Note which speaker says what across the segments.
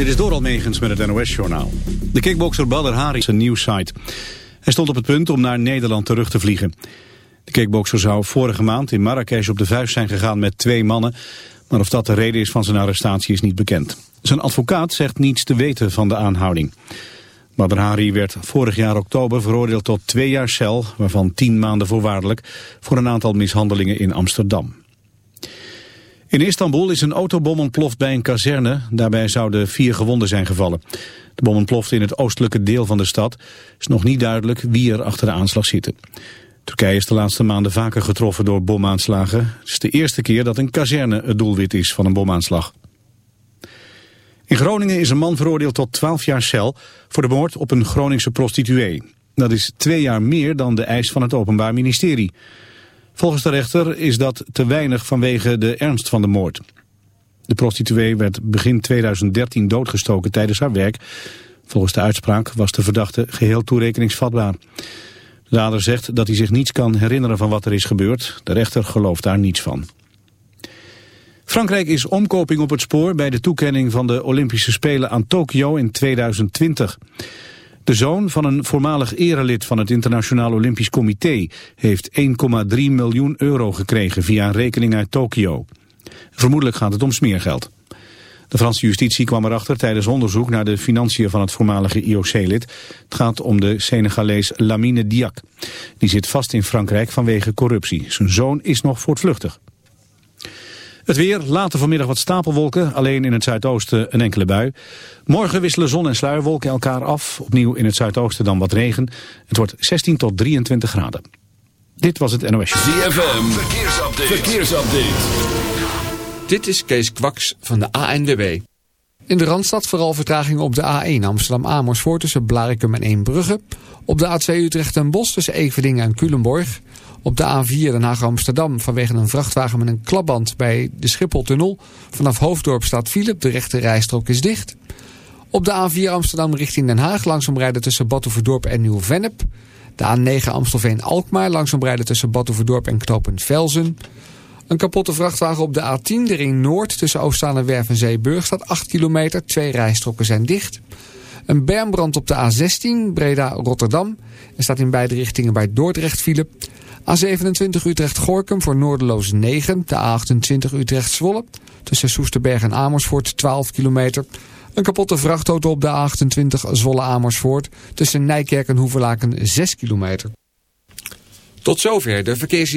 Speaker 1: Dit is Doral Megens met het NOS-journaal. De kickbokser Badr Hari is een nieuwsite. Hij stond op het punt om naar Nederland terug te vliegen. De kickbokser zou vorige maand in Marrakesh op de vuist zijn gegaan met twee mannen... maar of dat de reden is van zijn arrestatie is niet bekend. Zijn advocaat zegt niets te weten van de aanhouding. Badr Hari werd vorig jaar oktober veroordeeld tot twee jaar cel... waarvan tien maanden voorwaardelijk... voor een aantal mishandelingen in Amsterdam. In Istanbul is een autobom ontploft bij een kazerne. Daarbij zouden vier gewonden zijn gevallen. De bom ontplofte in het oostelijke deel van de stad. Het is nog niet duidelijk wie er achter de aanslag zitten. Turkije is de laatste maanden vaker getroffen door bomaanslagen. Het is de eerste keer dat een kazerne het doelwit is van een bomaanslag. In Groningen is een man veroordeeld tot 12 jaar cel voor de moord op een Groningse prostituee. Dat is twee jaar meer dan de eis van het Openbaar Ministerie. Volgens de rechter is dat te weinig vanwege de ernst van de moord. De prostituee werd begin 2013 doodgestoken tijdens haar werk. Volgens de uitspraak was de verdachte geheel toerekeningsvatbaar. De dader zegt dat hij zich niets kan herinneren van wat er is gebeurd. De rechter gelooft daar niets van. Frankrijk is omkoping op het spoor bij de toekenning van de Olympische Spelen aan Tokio in 2020. De zoon van een voormalig erelid van het Internationaal Olympisch Comité heeft 1,3 miljoen euro gekregen via een rekening uit Tokio. Vermoedelijk gaat het om smeergeld. De Franse justitie kwam erachter tijdens onderzoek naar de financiën van het voormalige IOC-lid. Het gaat om de Senegalees Lamine Diak. Die zit vast in Frankrijk vanwege corruptie. Zijn zoon is nog voortvluchtig. Het weer, later vanmiddag wat stapelwolken, alleen in het zuidoosten een enkele bui. Morgen wisselen zon en sluierwolken elkaar af, opnieuw in het zuidoosten dan wat regen. Het wordt 16 tot 23 graden. Dit was het NOS.
Speaker 2: ZFM, verkeersupdate. verkeersupdate.
Speaker 3: Dit is Kees Kwaks van de ANWB. In de Randstad vooral vertragingen op de A1 Amsterdam-Amersfoort tussen Blarikum en Eembrugge. Op de A2 Utrecht en Bos tussen Eveningen en Culemborg. Op de A4 Den Haag-Amsterdam vanwege een vrachtwagen met een klapband bij de Schipholtunnel. Vanaf Hoofddorp staat Philip, de rechte rijstrook is dicht. Op de A4 Amsterdam richting Den Haag langzaam rijden tussen Batuverdorp en Nieuw-Vennep. De A9 Amstelveen-Alkmaar langzaam rijden tussen Batuverdorp en Knopend Velzen. Een kapotte vrachtwagen op de A10, de ring Noord tussen Oostzaanewerf en Zeeburg staat 8 kilometer. Twee rijstroken zijn dicht. Een bermbrand op de A16 Breda-Rotterdam. Er staat in beide richtingen bij Dordrecht file. A27 Utrecht-Gorkum voor Noorderloos 9. De A28 Utrecht-Zwolle. Tussen Soesterberg en Amersfoort 12 kilometer. Een kapotte vrachtauto op de A28 Zwolle-Amersfoort. Tussen Nijkerk en Hoevelaken 6 kilometer. Tot zover de verkeers...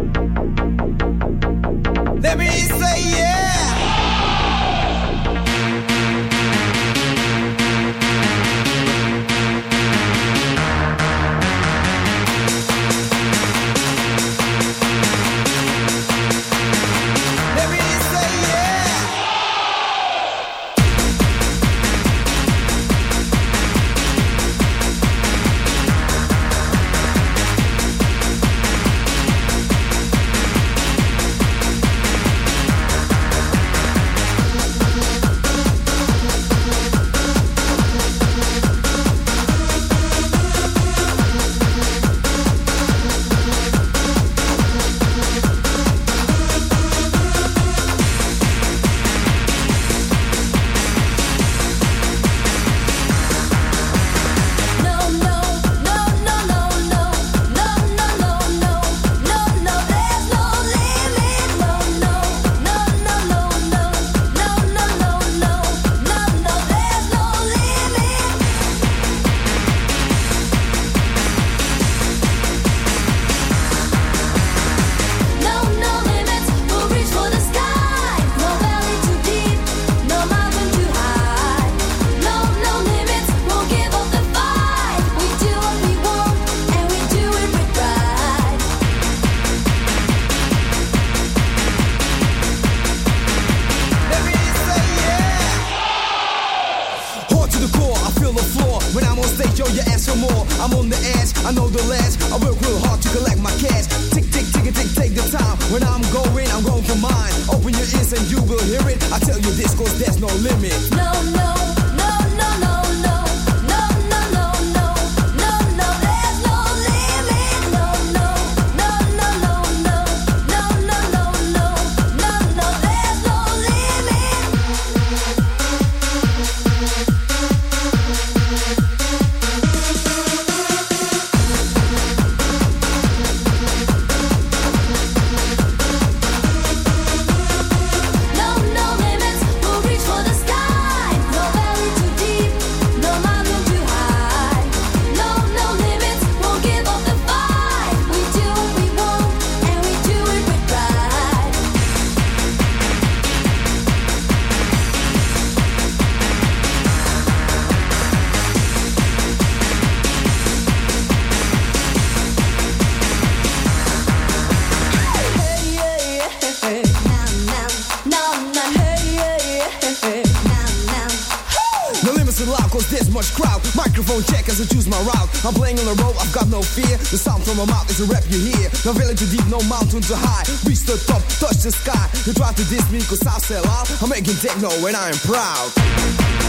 Speaker 4: Choose my route. I'm playing on the road, I've got no fear. The sound from my mouth is a rap you hear. No valley too deep, no mountain too high. Reach the top, touch the sky. You try to diss me cause I sell out. I'm making techno and I am proud.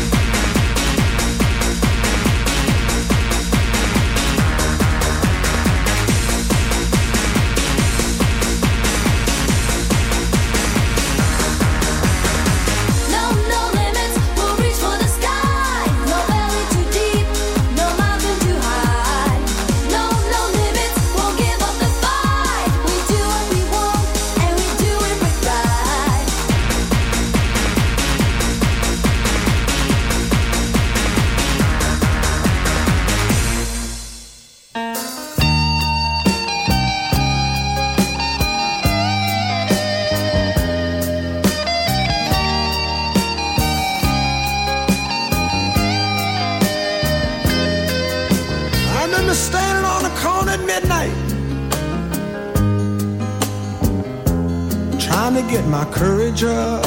Speaker 4: There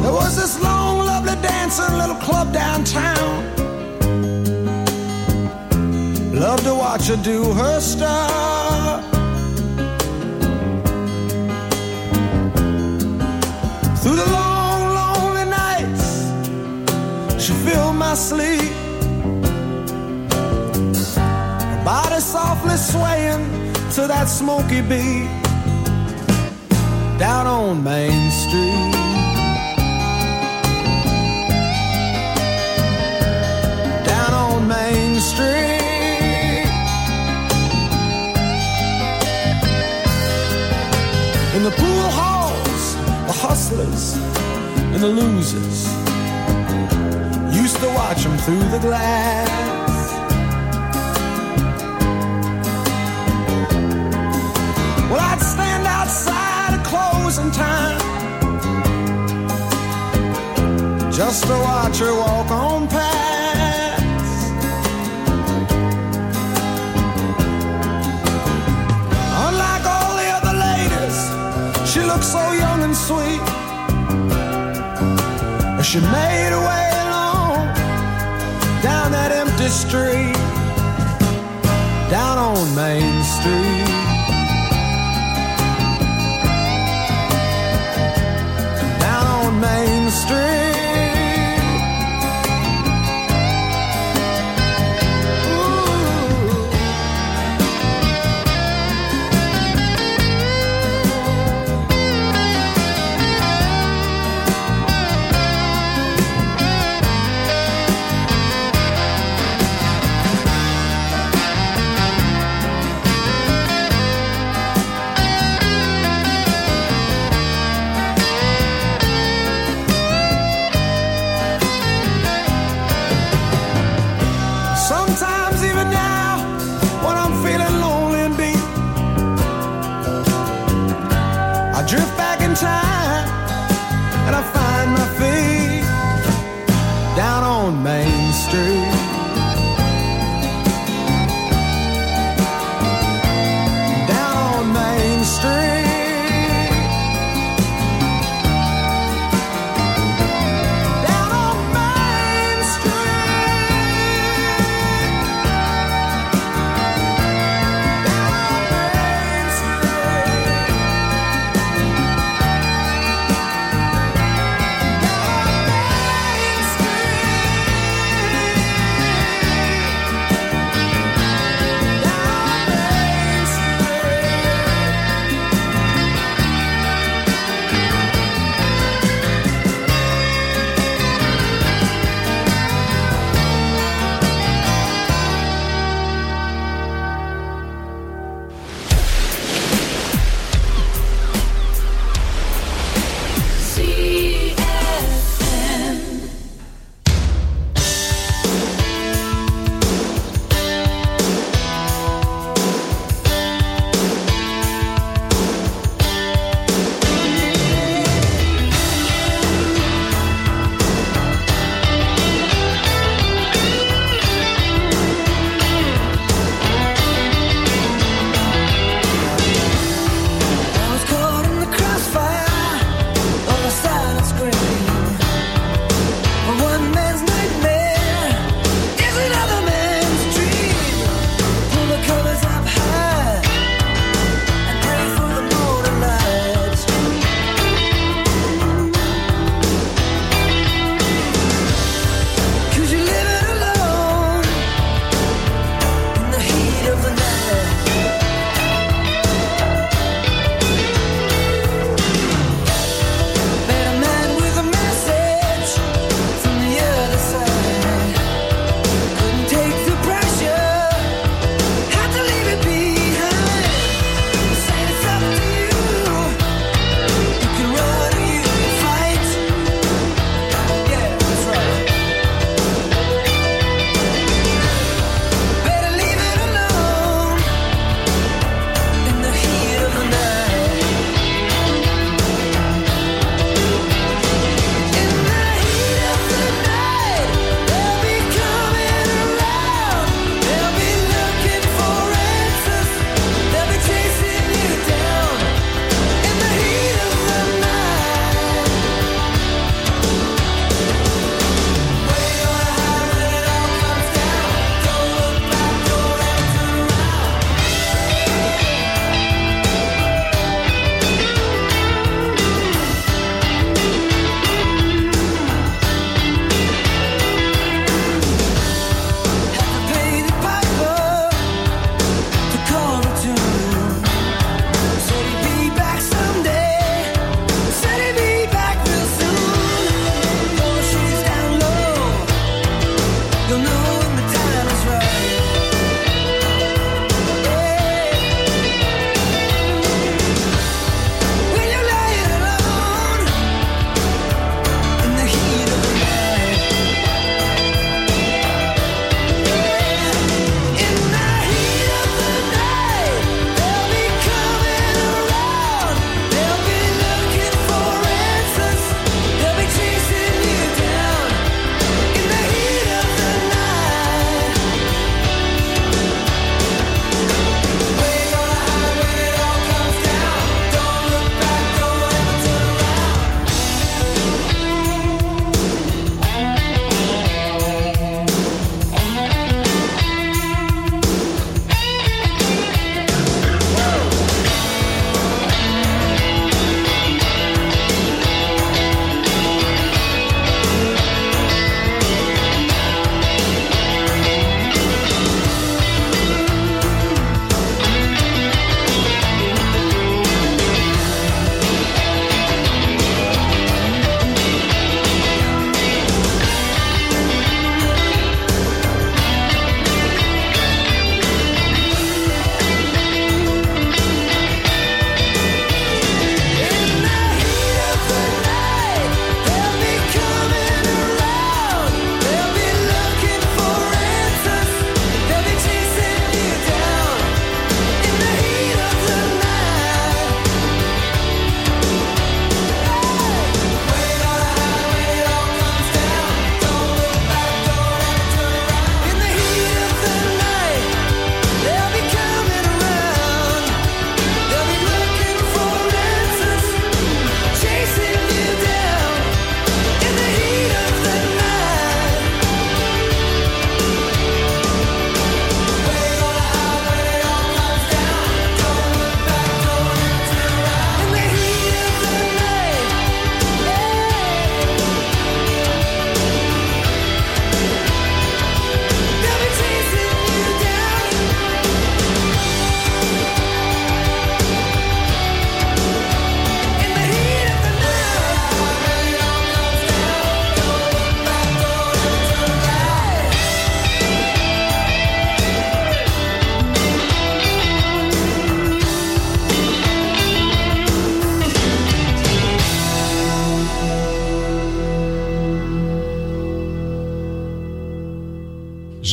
Speaker 4: was this long, lovely dancing little club downtown. Love to watch her do her stuff. Through the long, lonely nights, she filled my sleep. Her body softly swaying to that smoky beat. Down on Main Street. Down on Main Street. In the pool halls, the hustlers and the losers used to watch them through the glass. At time just to watch her walk on past. Unlike all the other ladies, she looked so young and sweet. She made her way along down that empty street, down on Main Street. Street. Time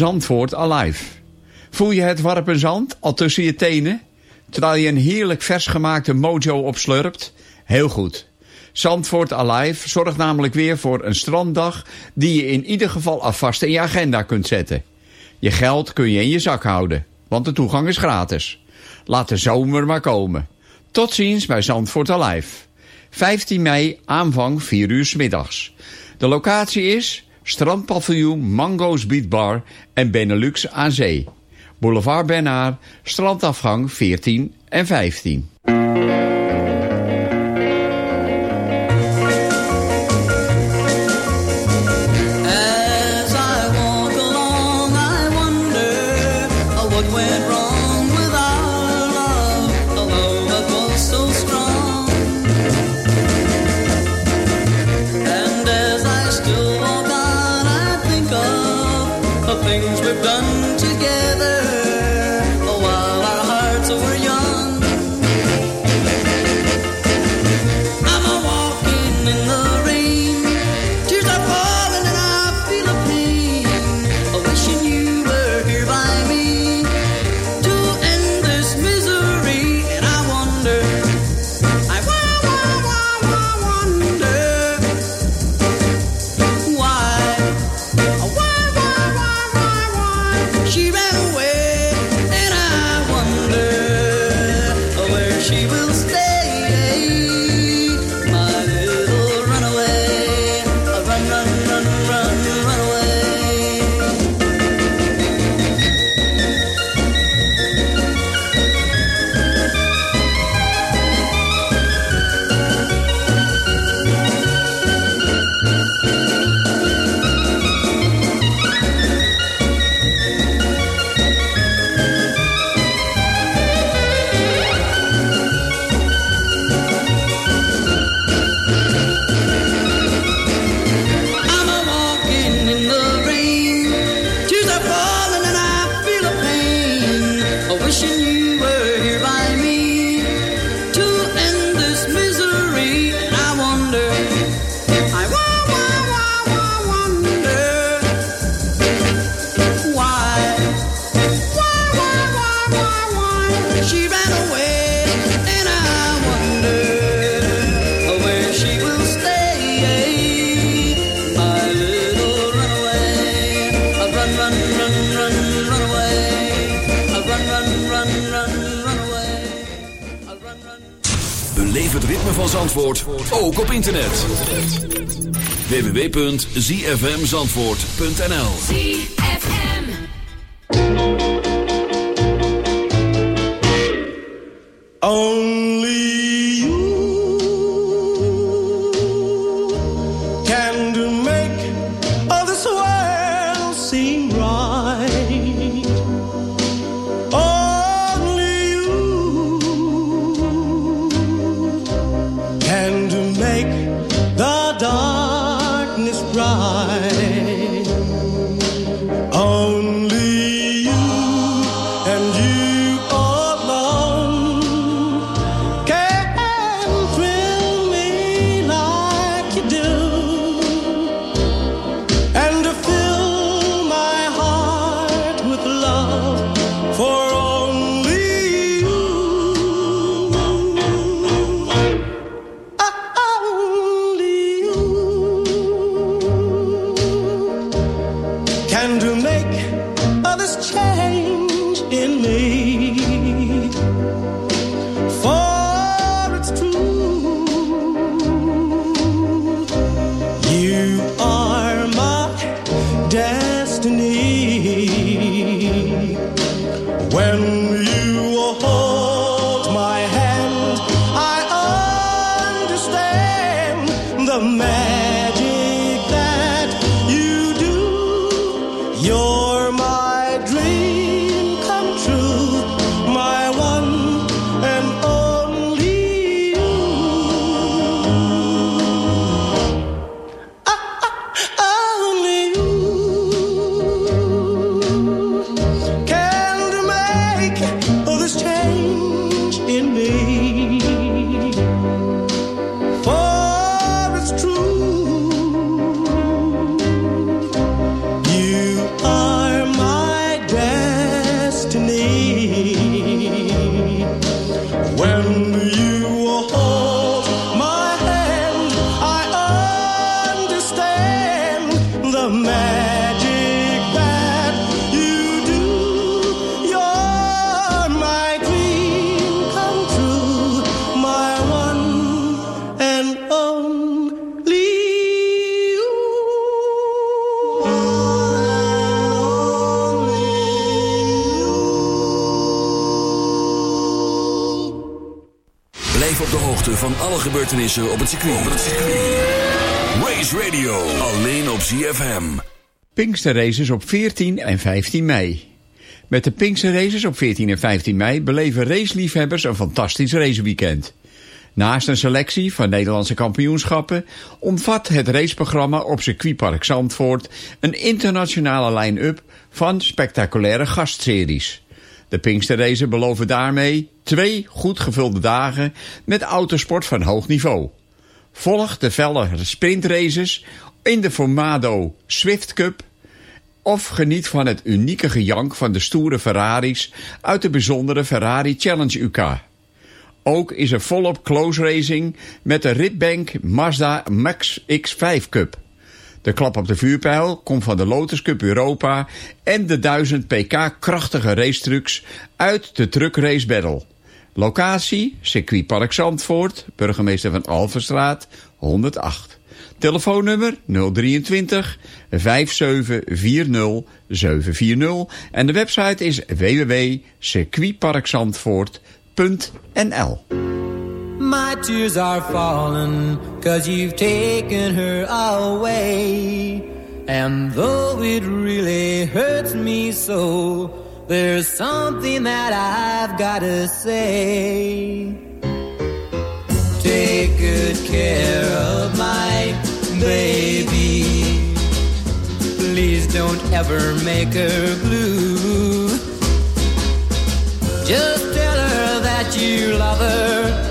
Speaker 5: Zandvoort Alive. Voel je het warpen zand al tussen je tenen? Terwijl je een heerlijk versgemaakte mojo opslurpt? Heel goed. Zandvoort Alive zorgt namelijk weer voor een stranddag... die je in ieder geval alvast in je agenda kunt zetten. Je geld kun je in je zak houden, want de toegang is gratis. Laat de zomer maar komen. Tot ziens bij Zandvoort Alive. 15 mei, aanvang 4 uur middags. De locatie is Strandpaviljoen Mango's Beat Bar en Benelux aan Zee. Boulevard Bernard, strandafgang 14 en 15.
Speaker 6: www.zfmzandvoort.nl
Speaker 2: gebeurtenissen op het circuit. Op het circuit. Race Radio, alleen op ZFM.
Speaker 7: Pinkster Races op 14 en 15 mei. Met de Pinkster Races op 14 en 15 mei beleven raceliefhebbers een fantastisch raceweekend. Naast een selectie van Nederlandse kampioenschappen omvat het raceprogramma op circuitpark Zandvoort een internationale line-up van spectaculaire gastseries. De Pinksterraces beloven daarmee twee goed gevulde dagen met autosport van hoog niveau. Volg de felle sprintraces in de Formado Swift Cup of geniet van het unieke gejank van de stoere Ferraris uit de bijzondere Ferrari Challenge UK. Ook is er volop close racing met de Ritbank Mazda Max X5 Cup. De klap op de vuurpijl komt van de Lotus Cup Europa en de 1000 pk krachtige racetrucks uit de Truck Race Battle. Locatie, circuitpark Zandvoort, burgemeester van Alverstraat, 108. Telefoonnummer 023 5740 740 en de website is www.circuitparkzandvoort.nl
Speaker 8: My tears are falling cause you've taken her away. And though it really hurts me so, there's something that I've gotta say. Take good care of my baby. Please don't ever make her blue. Just tell her that you love her.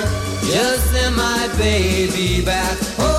Speaker 8: just send my baby back oh,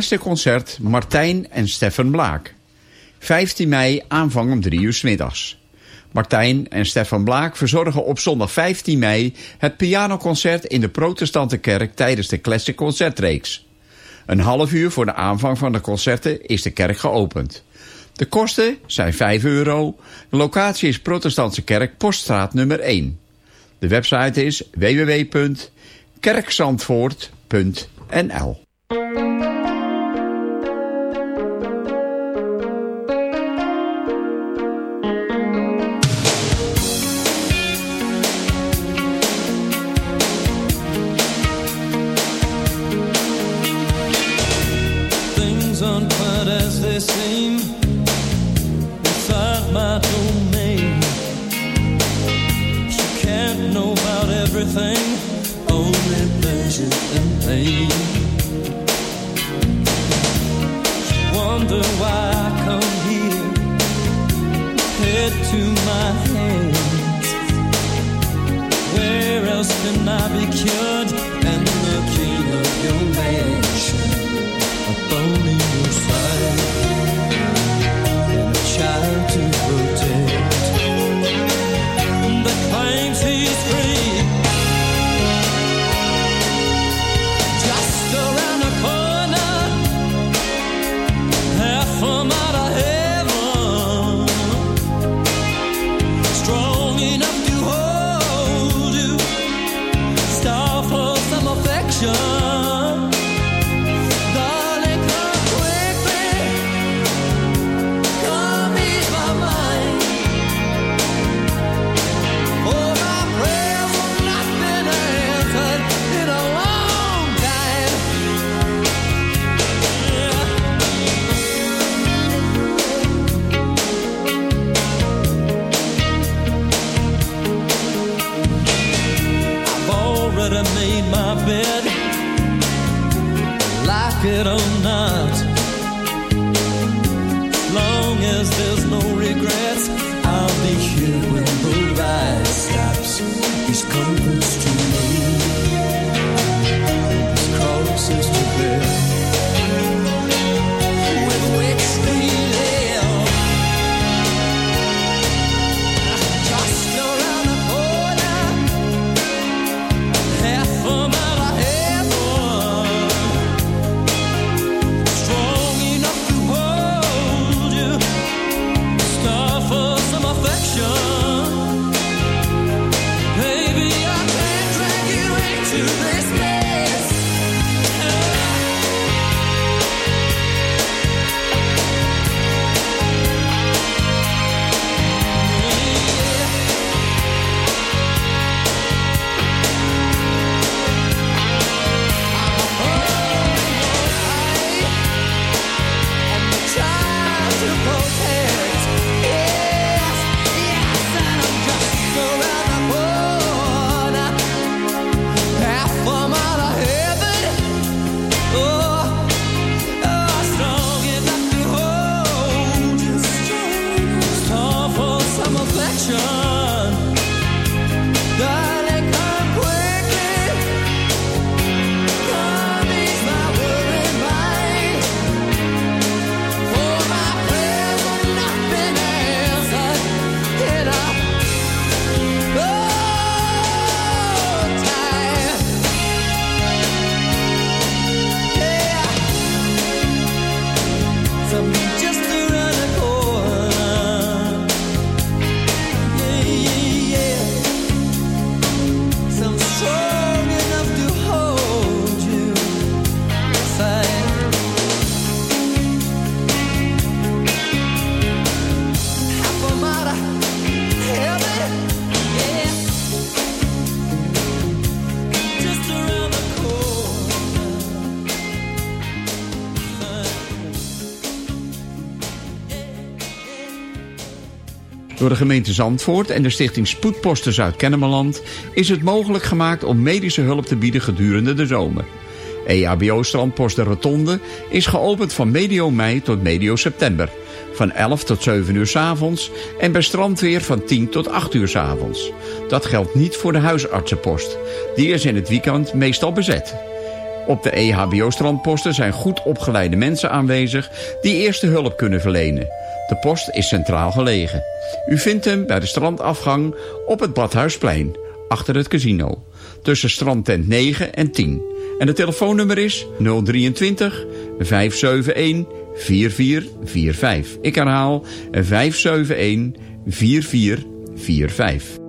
Speaker 7: Classic Concert Martijn en Stefan Blaak. 15 mei aanvang om 3 uur 's middags. Martijn en Stefan Blaak verzorgen op zondag 15 mei het pianoconcert in de protestante kerk tijdens de Classic Concertreeks. Een half uur voor de aanvang van de concerten is de kerk geopend. De kosten zijn 5 euro. De locatie is Protestantse Kerk, Poststraat nummer 1. De website is www.kerkzandvoort.nl
Speaker 9: Things as they seem inside my domain. She can't know about everything, only pleasure and pain. She why I come here, head to my hands. Where else can I be cured
Speaker 7: Door de gemeente Zandvoort en de stichting Spoedposten Zuid-Kennemerland... is het mogelijk gemaakt om medische hulp te bieden gedurende de zomer. EHBO Strandpost de Rotonde is geopend van medio mei tot medio september. Van 11 tot 7 uur s avonds en bij strandweer van 10 tot 8 uur s avonds. Dat geldt niet voor de huisartsenpost. Die is in het weekend meestal bezet.
Speaker 10: Op de EHBO-strandposten zijn goed opgeleide mensen aanwezig die eerste hulp kunnen verlenen. De post is centraal gelegen. U vindt hem bij de strandafgang op het Badhuisplein, achter het casino. Tussen strandtent 9 en 10. En het telefoonnummer is 023 571 4445. Ik herhaal 571 4445.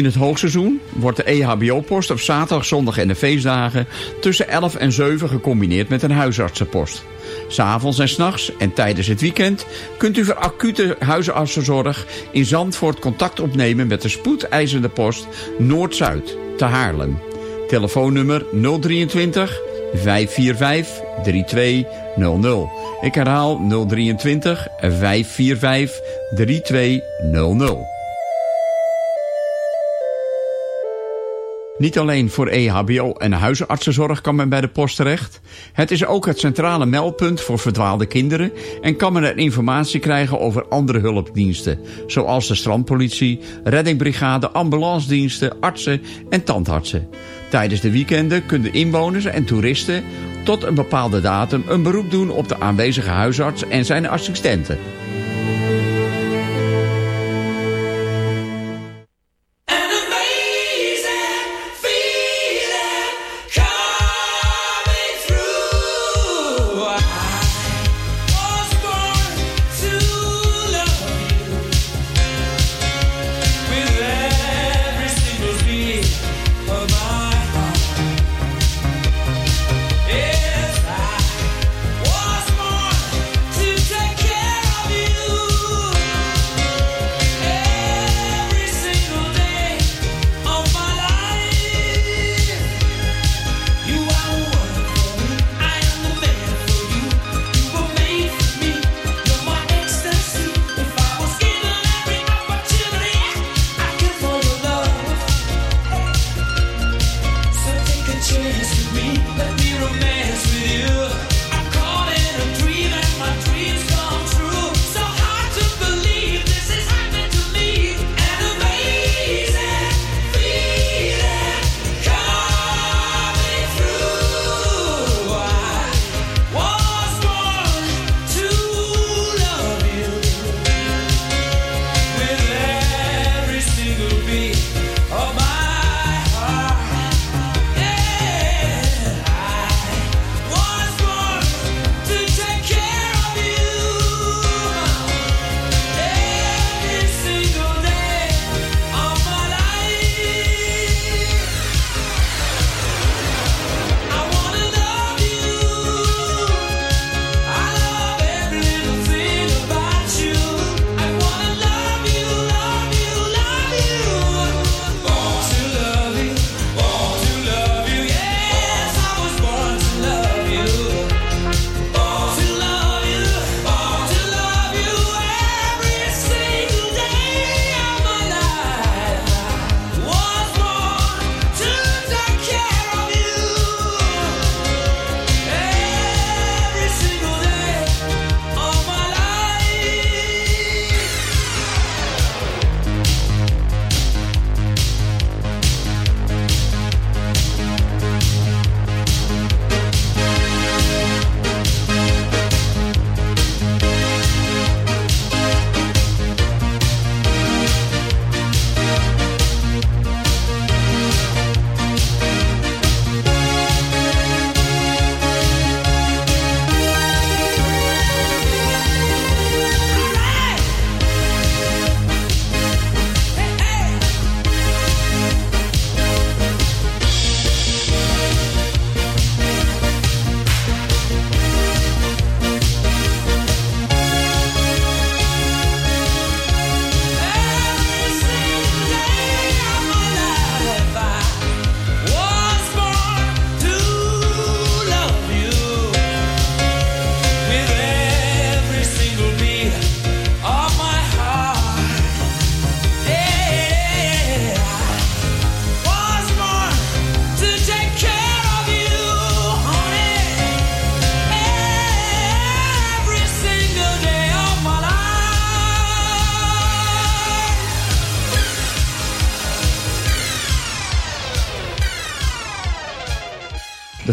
Speaker 10: In het hoogseizoen wordt de EHBO-post op zaterdag, zondag en de feestdagen tussen 11 en 7 gecombineerd met een huisartsenpost. S'avonds en s'nachts en tijdens het weekend kunt u voor acute huisartsenzorg in Zandvoort contact opnemen met de spoedeisende post Noord-Zuid te Haarlem. Telefoonnummer 023 545 3200. Ik herhaal 023 545 3200.
Speaker 11: Niet alleen voor EHBO en huisartsenzorg kan men bij de post terecht. Het is ook het centrale meldpunt voor verdwaalde kinderen en kan men er informatie krijgen over andere hulpdiensten, zoals de strandpolitie, reddingbrigade, ambulancediensten, artsen en tandartsen. Tijdens de weekenden kunnen inwoners en toeristen tot een bepaalde datum een beroep doen op de aanwezige huisarts en zijn assistenten.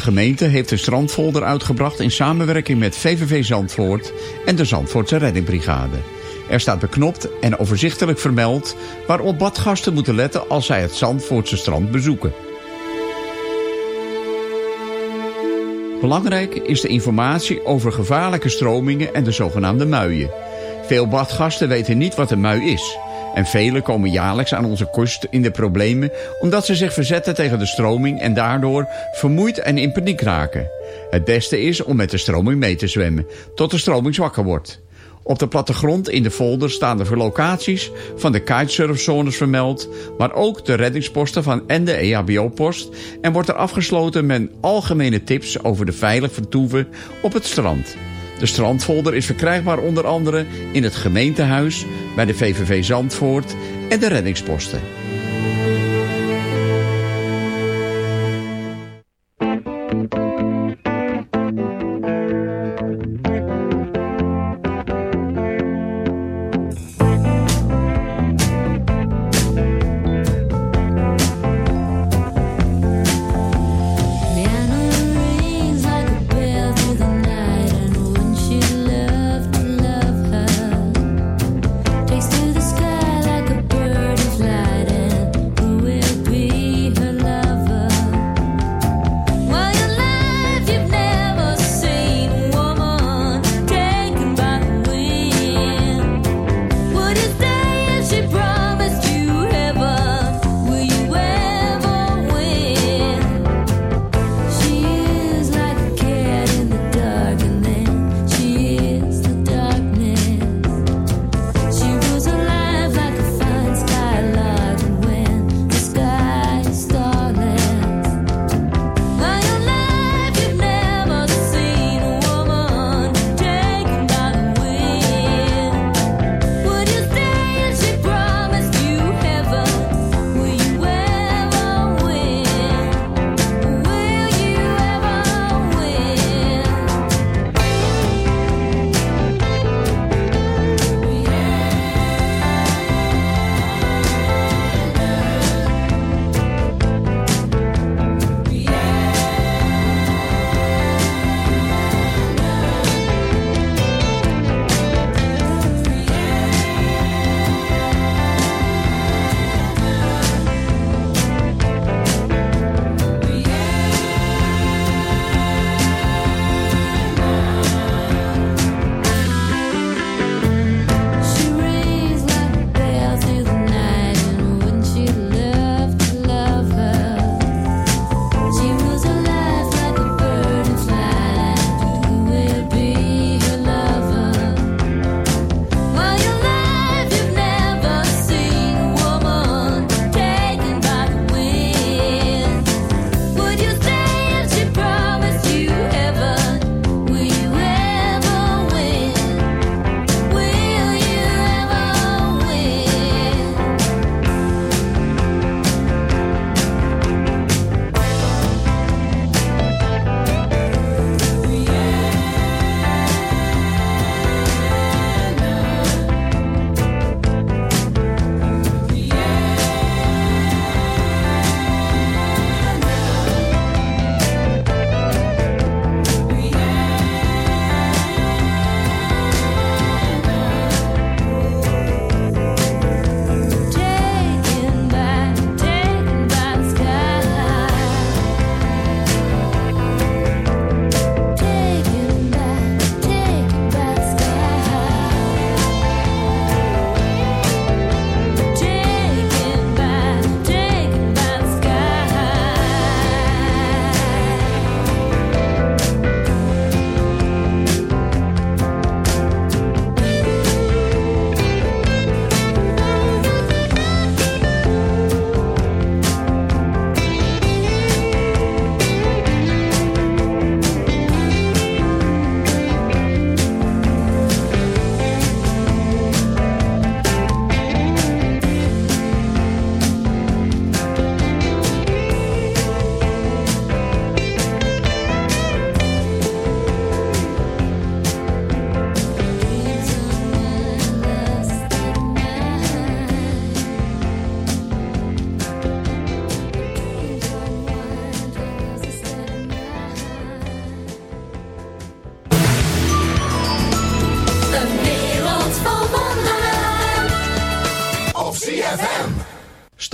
Speaker 11: Gemeente heeft een strandfolder uitgebracht in samenwerking met VVV Zandvoort en de Zandvoortse Reddingbrigade. Er staat beknopt en overzichtelijk vermeld waarop badgasten moeten letten als zij het Zandvoortse strand bezoeken. Belangrijk is de informatie over gevaarlijke stromingen en de zogenaamde muien. Veel badgasten weten niet wat een mui is. En velen komen jaarlijks aan onze kust in de problemen omdat ze zich verzetten tegen de stroming en daardoor vermoeid en in paniek raken. Het beste is om met de stroming mee te zwemmen, tot de stroming zwakker wordt. Op de plattegrond in de folder staan de locaties van de kitesurfzones vermeld, maar ook de reddingsposten van en de EHBO-post en wordt er afgesloten met algemene tips over de veilig vertoeven op het strand. De strandfolder is verkrijgbaar onder andere in het gemeentehuis, bij de VVV Zandvoort en de reddingsposten.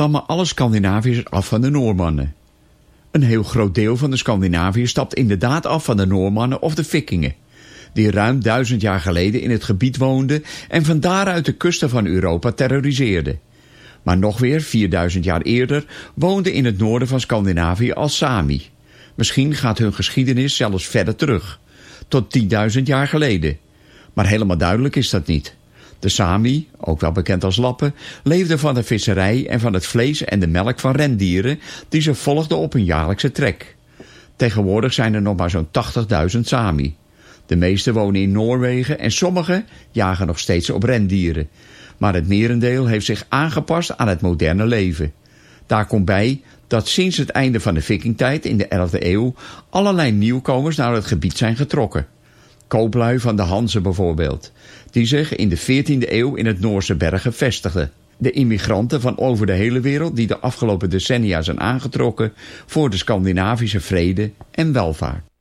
Speaker 12: Stammen alle Scandinaviërs af van de Noormannen. Een heel groot deel van de Scandinaviërs stapt inderdaad af van de Noormannen of de Vikingen, die ruim duizend jaar geleden in het gebied woonden en van daaruit de kusten van Europa terroriseerden. Maar nog weer 4000 jaar eerder woonden in het noorden van Scandinavië als Sami. Misschien gaat hun geschiedenis zelfs verder terug, tot 10.000 jaar geleden. Maar helemaal duidelijk is dat niet. De Sami, ook wel bekend als Lappen, leefden van de visserij en van het vlees en de melk van rendieren die ze volgden op hun jaarlijkse trek. Tegenwoordig zijn er nog maar zo'n 80.000 Sami. De meeste wonen in Noorwegen en sommigen jagen nog steeds op rendieren. Maar het merendeel heeft zich aangepast aan het moderne leven. Daar komt bij dat sinds het einde van de vikingtijd in de 11e eeuw allerlei nieuwkomers naar het gebied zijn getrokken. Kooplui van de Hanzen bijvoorbeeld, die zich in de 14e eeuw in het Noorse bergen vestigden. De immigranten van over de hele wereld die de afgelopen decennia zijn aangetrokken voor de Scandinavische vrede en welvaart.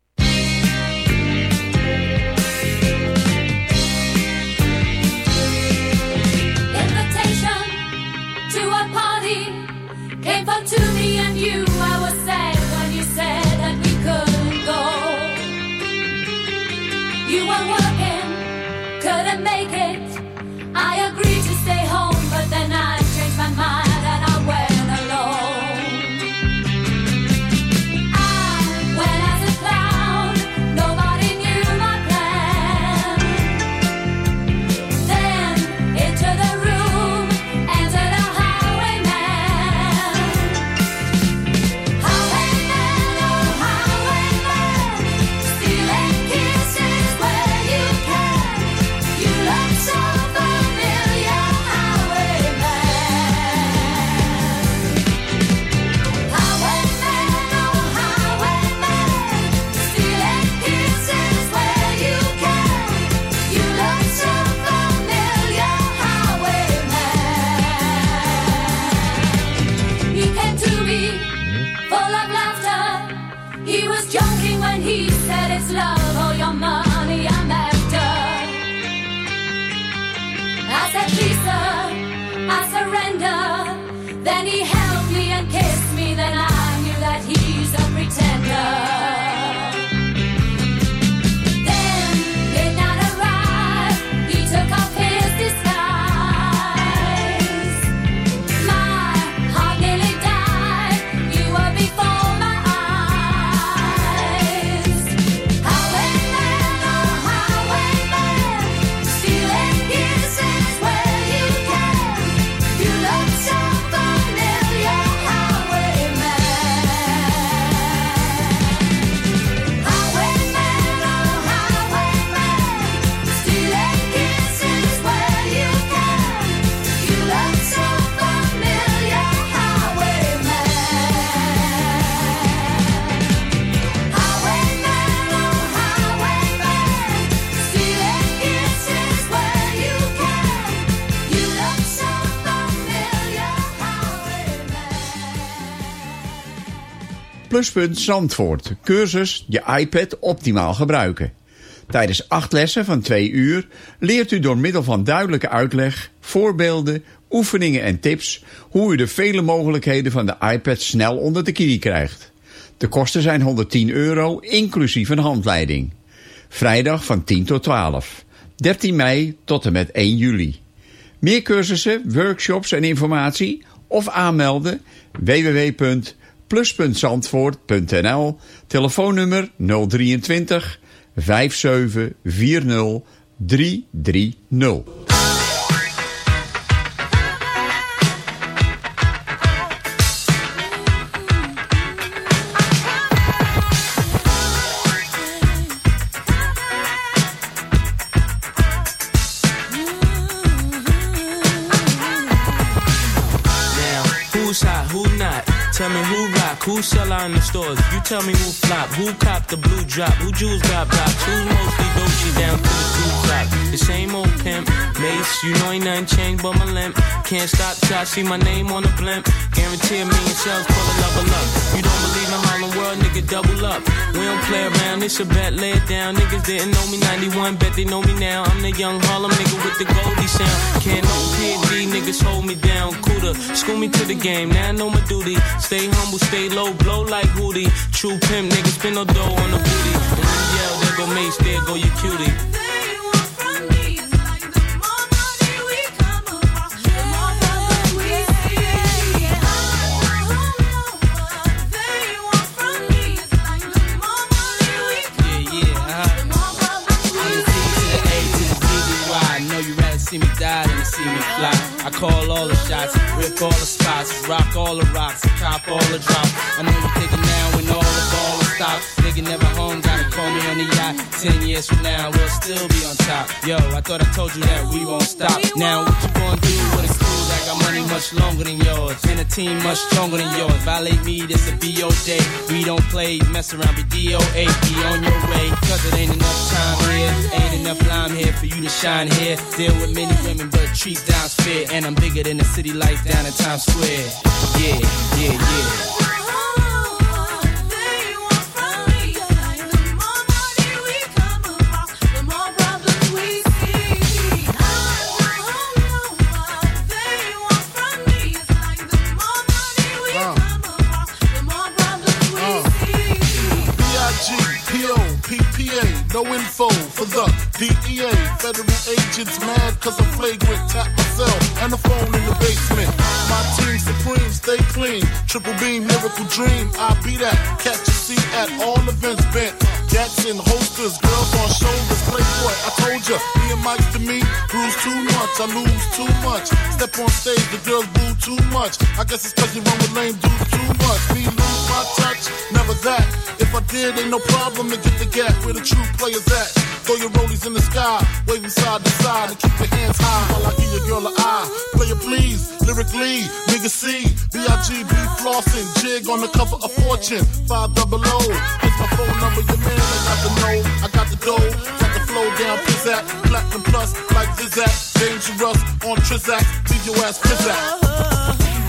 Speaker 12: Pluspunt Zandvoort. Cursus je iPad optimaal gebruiken. Tijdens acht lessen van twee uur leert u door middel van duidelijke uitleg, voorbeelden, oefeningen en tips hoe u de vele mogelijkheden van de iPad snel onder de knie krijgt. De kosten zijn 110 euro, inclusief een handleiding. Vrijdag van 10 tot 12. 13 mei tot en met 1 juli. Meer cursussen, workshops en informatie of aanmelden www.plus.zandvoort.nl Telefoonnummer 023 5740 330.
Speaker 13: Tell me who rock, who sell out in the stores. You tell me who flop, who cop the blue drop, who jewels got blocks, who's mostly Dolce down to the two top. The same old pimp, mace, you know ain't nothing changed but my limp. Can't stop till I see my name on the blimp. Guarantee a million shells, pull a level up. You don't believe in Harlem World, nigga, double up. We don't play around, it's a bet, lay it down. Niggas didn't know me 91, bet they know me now. I'm the young Harlem nigga with the Goldie sound. Can't no PD, niggas hold me down. Cooler, school me to the game, now I know my duty. Stay humble, stay low, blow like Hootie. True pimp, niggas spin no dough on the booty. And yell, there go Mace, there go your cutie.
Speaker 14: Call all the shots, rip all the spots, rock all the rocks, cop all the drops. I know you thinking now when all the ball is stopped. Nigga never home, gotta call me on the yacht. Ten years from now, we'll still be on top. Yo, I thought I told you that we won't stop. Now what you gonna do crew that got money much longer than yours? And a team much stronger than yours. Violate me, this a BO day. We don't play, mess around, be DOA. Be on your way, cause it ain't enough time here. Ain't enough lime here for you to shine here. Deal with many women, but treat down's fair. And I'm bigger than the city lights down in Times Square. Yeah, yeah, yeah.
Speaker 15: B-I-G-P-O-P-P-A, no info for the DEA. Federal agents mad cause I'm flagrant. Tap myself and the phone in the basement. My team supreme, stay clean. Triple beam, miracle dream. I be that. Catch a seat at all events bent. Gats in holsters, girls on shoulders. Playboy, I told ya, me and Mike to me, bruise too much, I lose too much. Step on stage, the girls boo too much. I guess it's cause you run with lame dudes too much. Me my touch, never that. If I did, ain't no problem to get the gap where the true players at. Throw your rollies in the sky, waving side to side, and keep your hands high while I give your girl an eye. Player please, lyrically, nigga C, B-I-G-B flossing, jig on the cover of Fortune, 5 double O. It's my phone number, your man, I got the know, I got the dough, got the flow down, pizzat, platinum plus, like Zizak, dangerous on Trizak, leave your ass pizzat.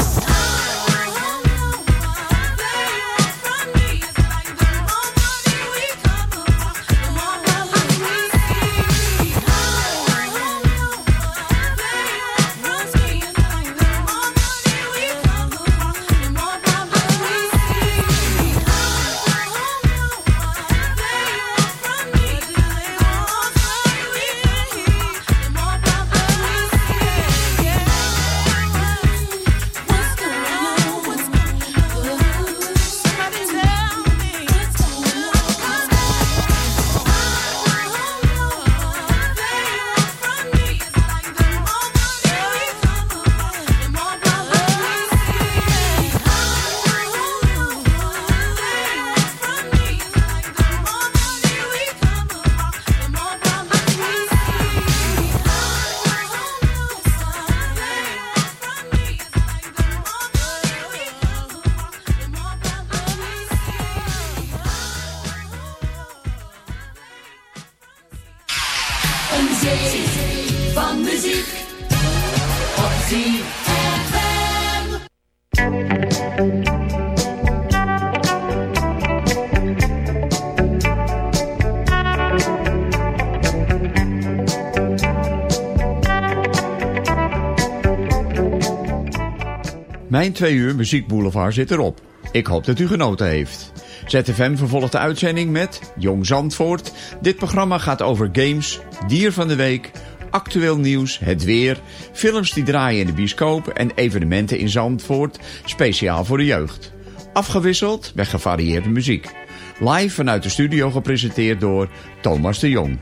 Speaker 7: Twee uur muziekboulevard zit erop. Ik hoop dat u genoten heeft. ZFM vervolgt de uitzending met Jong Zandvoort. Dit programma gaat over games, dier van de week, actueel nieuws, het weer, films die draaien in de bioscoop en evenementen in Zandvoort, speciaal voor de jeugd. Afgewisseld met gevarieerde muziek. Live vanuit de studio gepresenteerd door Thomas de Jong.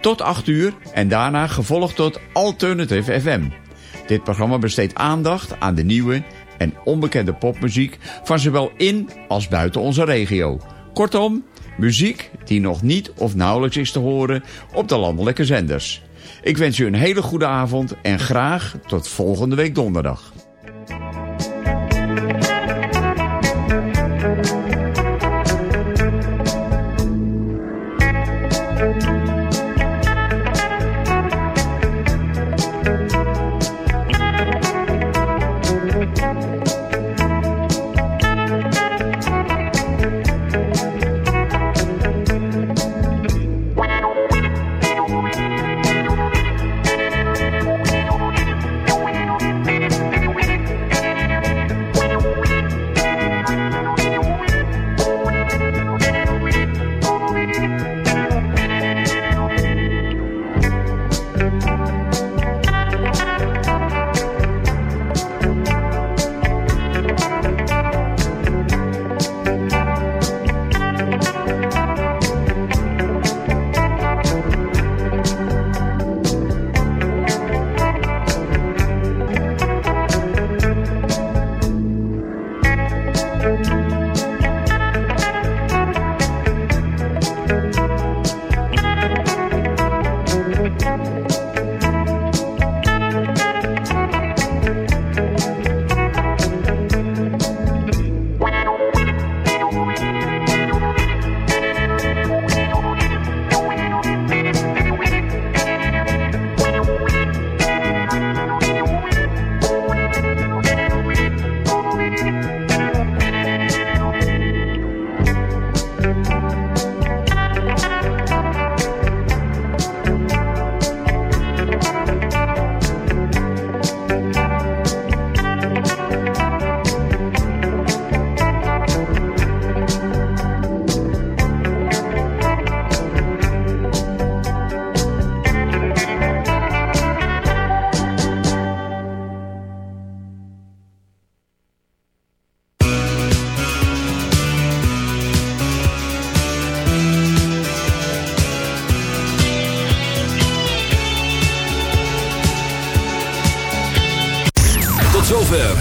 Speaker 7: Tot 8 uur en daarna gevolgd tot Alternative FM. Dit programma besteedt aandacht aan de nieuwe en onbekende popmuziek van zowel in als buiten onze regio. Kortom, muziek die nog niet of nauwelijks is te horen op de landelijke zenders. Ik wens u een hele goede avond en graag tot volgende week donderdag.